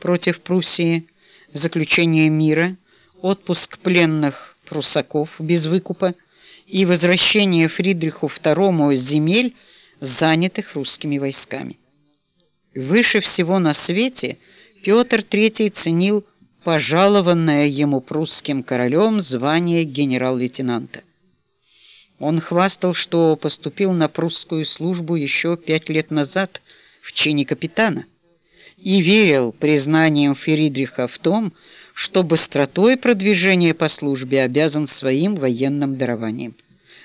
против Пруссии, заключение мира, отпуск пленных прусаков без выкупа, и возвращение Фридриху II земель, занятых русскими войсками. Выше всего на свете Петр III ценил пожалованное ему прусским королем звание генерал-лейтенанта. Он хвастал, что поступил на прусскую службу еще пять лет назад в чине капитана и верил признанием Фридриха в том, что быстротой продвижения по службе обязан своим военным дарованием.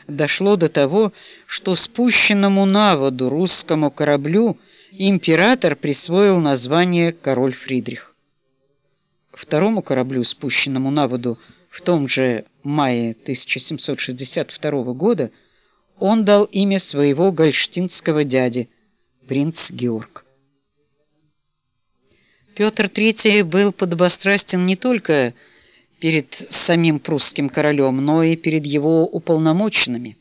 Дошло до того, что спущенному на воду русскому кораблю император присвоил название король Фридрих. Второму кораблю, спущенному на воду в том же мае 1762 года, он дал имя своего гольштинского дяди, принц Георг. Петр III был подобострастен не только перед самим прусским королем, но и перед его уполномоченными.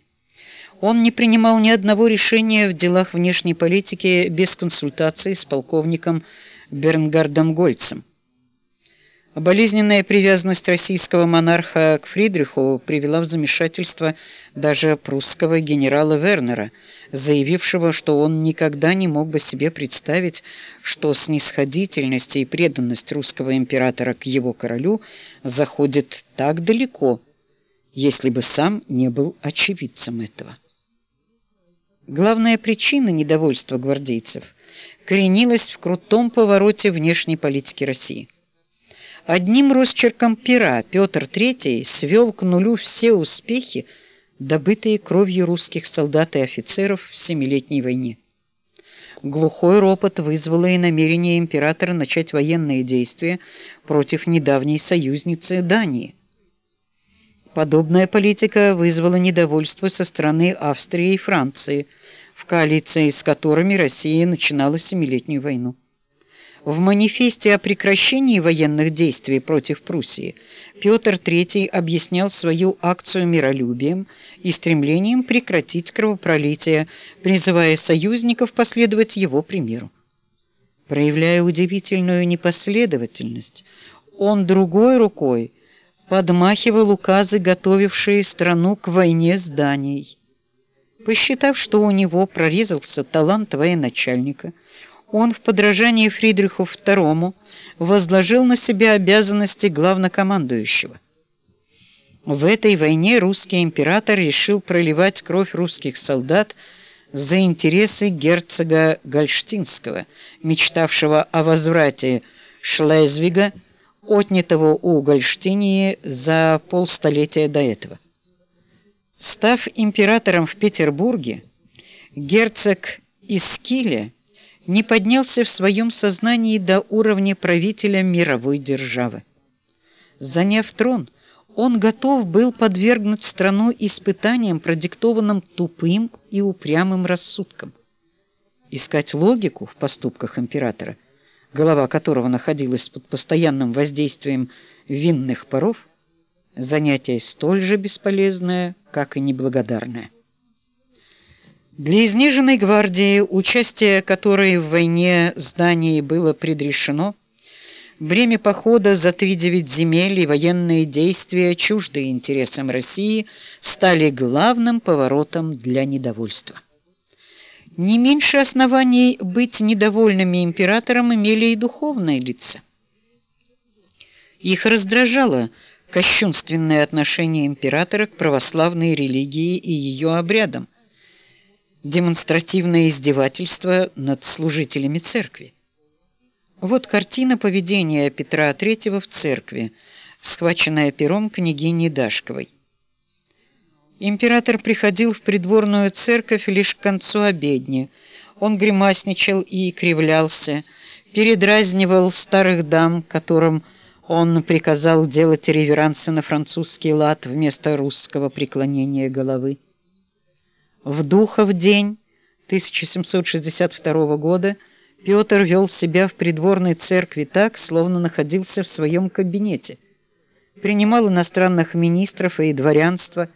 Он не принимал ни одного решения в делах внешней политики без консультации с полковником Бернгардом Гольцем. Болезненная привязанность российского монарха к Фридриху привела в замешательство даже прусского генерала Вернера, заявившего, что он никогда не мог бы себе представить, что снисходительность и преданность русского императора к его королю заходит так далеко, если бы сам не был очевидцем этого. Главная причина недовольства гвардейцев коренилась в крутом повороте внешней политики России. Одним росчерком пера Петр III свел к нулю все успехи, добытые кровью русских солдат и офицеров в Семилетней войне. Глухой ропот вызвало и намерение императора начать военные действия против недавней союзницы Дании. Подобная политика вызвала недовольство со стороны Австрии и Франции, в коалиции с которыми Россия начинала Семилетнюю войну. В манифесте о прекращении военных действий против Пруссии Петр III объяснял свою акцию миролюбием и стремлением прекратить кровопролитие, призывая союзников последовать его примеру. Проявляя удивительную непоследовательность, он другой рукой подмахивал указы, готовившие страну к войне с Данией. Посчитав, что у него прорезался талант военачальника, он в подражании Фридриху II возложил на себя обязанности главнокомандующего. В этой войне русский император решил проливать кровь русских солдат за интересы герцога Гольштинского, мечтавшего о возврате Шлезвига, отнятого у Гольштинии за полстолетия до этого. Став императором в Петербурге, герцог Искиля не поднялся в своем сознании до уровня правителя мировой державы. Заняв трон, он готов был подвергнуть страну испытаниям, продиктованным тупым и упрямым рассудком. Искать логику в поступках императора, голова которого находилась под постоянным воздействием винных паров, занятие столь же бесполезное, как и неблагодарное. Для изнеженной гвардии, участие которой в войне с Данией было предрешено, бремя похода за три-девять земель и военные действия, чуждые интересам России, стали главным поворотом для недовольства. Не меньше оснований быть недовольными императором имели и духовные лица. Их раздражало кощунственное отношение императора к православной религии и ее обрядам, демонстративное издевательство над служителями церкви. Вот картина поведения Петра III в церкви, схваченная пером княгини Дашковой. Император приходил в придворную церковь лишь к концу обедни. Он гримасничал и кривлялся, передразнивал старых дам, которым он приказал делать реверансы на французский лад вместо русского преклонения головы. В Духов день 1762 года Петр вел себя в придворной церкви так, словно находился в своем кабинете. Принимал иностранных министров и дворянство,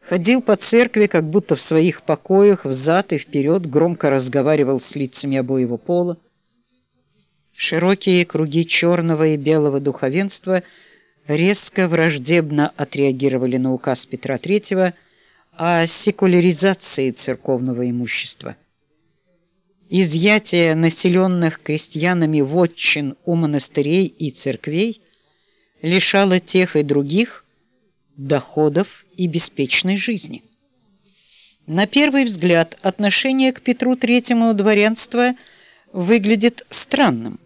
ходил по церкви, как будто в своих покоях, взад и вперед, громко разговаривал с лицами обоего пола. Широкие круги черного и белого духовенства резко враждебно отреагировали на указ Петра III о секуляризации церковного имущества. Изъятие населенных крестьянами вотчин у монастырей и церквей лишало тех и других доходов и беспечной жизни. На первый взгляд отношение к Петру III дворянства выглядит странным.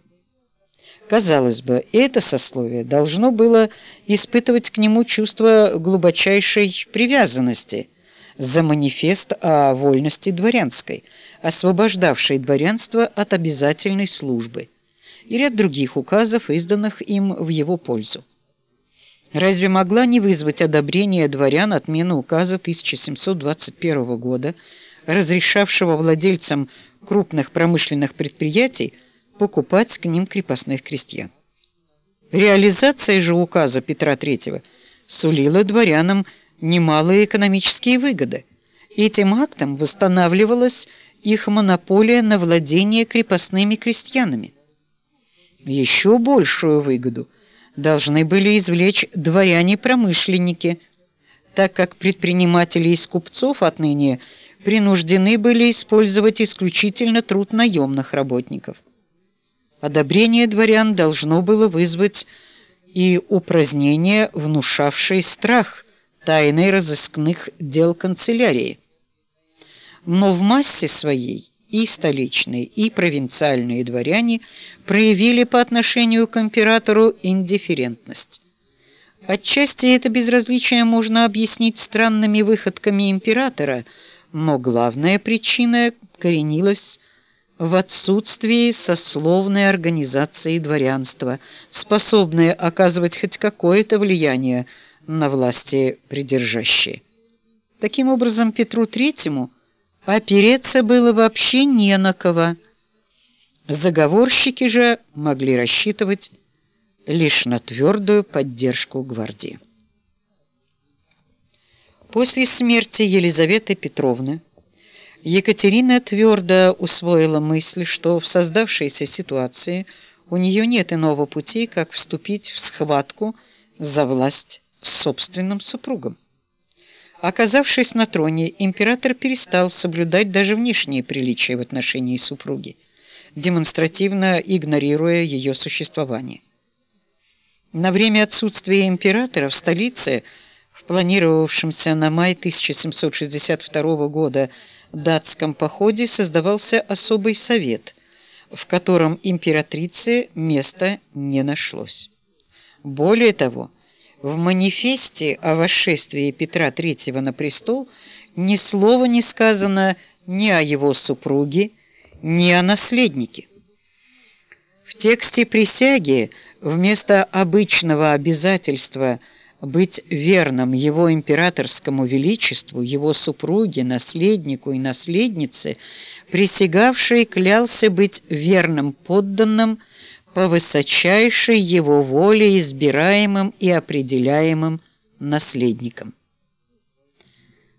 Казалось бы, это сословие должно было испытывать к нему чувство глубочайшей привязанности – за манифест о вольности дворянской, освобождавший дворянство от обязательной службы, и ряд других указов, изданных им в его пользу. Разве могла не вызвать одобрения дворян отмена указа 1721 года, разрешавшего владельцам крупных промышленных предприятий покупать к ним крепостных крестьян? Реализация же указа Петра III сулила дворянам немалые экономические выгоды. Этим актом восстанавливалась их монополия на владение крепостными крестьянами. Еще большую выгоду должны были извлечь дворяне-промышленники, так как предприниматели из купцов отныне принуждены были использовать исключительно труд наемных работников. Одобрение дворян должно было вызвать и упразднение, внушавшее страх тайной разыскных дел канцелярии. Но в массе своей и столичные, и провинциальные дворяне проявили по отношению к императору индифферентность. Отчасти это безразличие можно объяснить странными выходками императора, но главная причина коренилась в отсутствии сословной организации дворянства, способной оказывать хоть какое-то влияние на власти придержащие. Таким образом, Петру Третьему опереться было вообще не на кого. Заговорщики же могли рассчитывать лишь на твердую поддержку гвардии. После смерти Елизаветы Петровны Екатерина твердо усвоила мысль, что в создавшейся ситуации у нее нет иного пути, как вступить в схватку за власть собственным супругом. Оказавшись на троне, император перестал соблюдать даже внешние приличия в отношении супруги, демонстративно игнорируя ее существование. На время отсутствия императора в столице, в планировавшемся на май 1762 года датском походе, создавался особый совет, в котором императрице места не нашлось. Более того, в манифесте о восшествии Петра III на престол ни слова не сказано ни о его супруге, ни о наследнике. В тексте присяги вместо обычного обязательства быть верным его императорскому величеству, его супруге, наследнику и наследнице, присягавший клялся быть верным подданным по высочайшей его воле избираемым и определяемым наследником.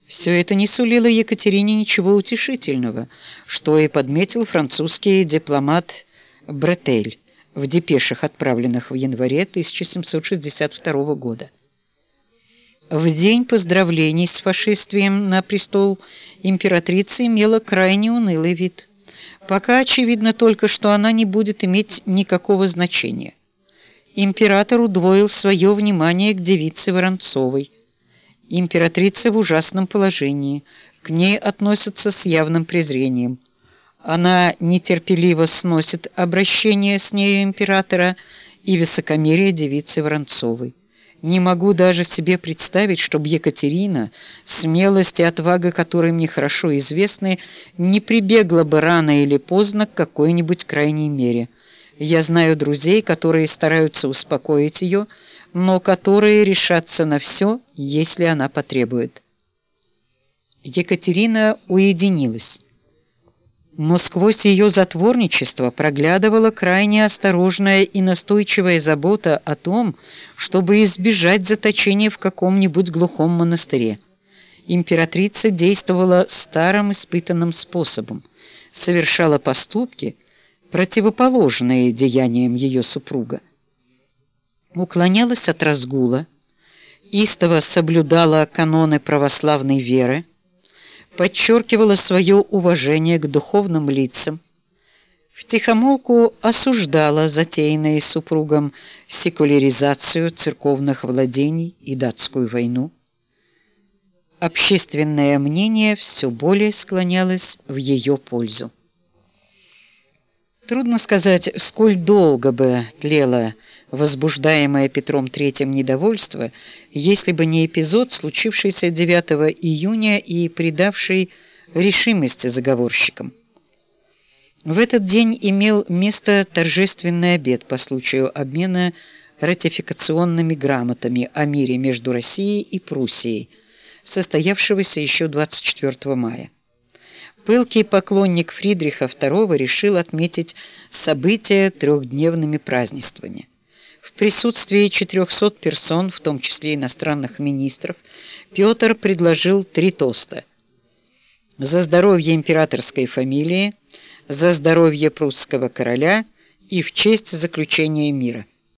Все это не сулило Екатерине ничего утешительного, что и подметил французский дипломат Бретель в депешах, отправленных в январе 1762 года. В день поздравлений с фашествием на престол императрица имела крайне унылый вид – Пока очевидно только, что она не будет иметь никакого значения. Император удвоил свое внимание к девице Воронцовой. Императрица в ужасном положении, к ней относятся с явным презрением. Она нетерпеливо сносит обращение с нею императора и высокомерие девицы Воронцовой. Не могу даже себе представить, чтобы Екатерина, смелость и отвага которой мне хорошо известны, не прибегла бы рано или поздно к какой-нибудь крайней мере. Я знаю друзей, которые стараются успокоить ее, но которые решатся на все, если она потребует. Екатерина уединилась но сквозь ее затворничество проглядывала крайне осторожная и настойчивая забота о том, чтобы избежать заточения в каком-нибудь глухом монастыре. Императрица действовала старым испытанным способом, совершала поступки, противоположные деяниям ее супруга. Уклонялась от разгула, истово соблюдала каноны православной веры, подчеркивала свое уважение к духовным лицам, втихомолку осуждала затеянную супругом секуляризацию церковных владений и датскую войну. Общественное мнение все более склонялось в ее пользу. Трудно сказать, сколь долго бы тлело возбуждаемое Петром III недовольство, если бы не эпизод, случившийся 9 июня и придавший решимости заговорщикам. В этот день имел место торжественный обед по случаю обмена ратификационными грамотами о мире между Россией и Пруссией, состоявшегося еще 24 мая. Пылкий поклонник Фридриха II решил отметить событие трехдневными празднествами. В присутствии 400 персон, в том числе иностранных министров, Петр предложил три тоста: за здоровье императорской фамилии, за здоровье прусского короля и в честь заключения мира.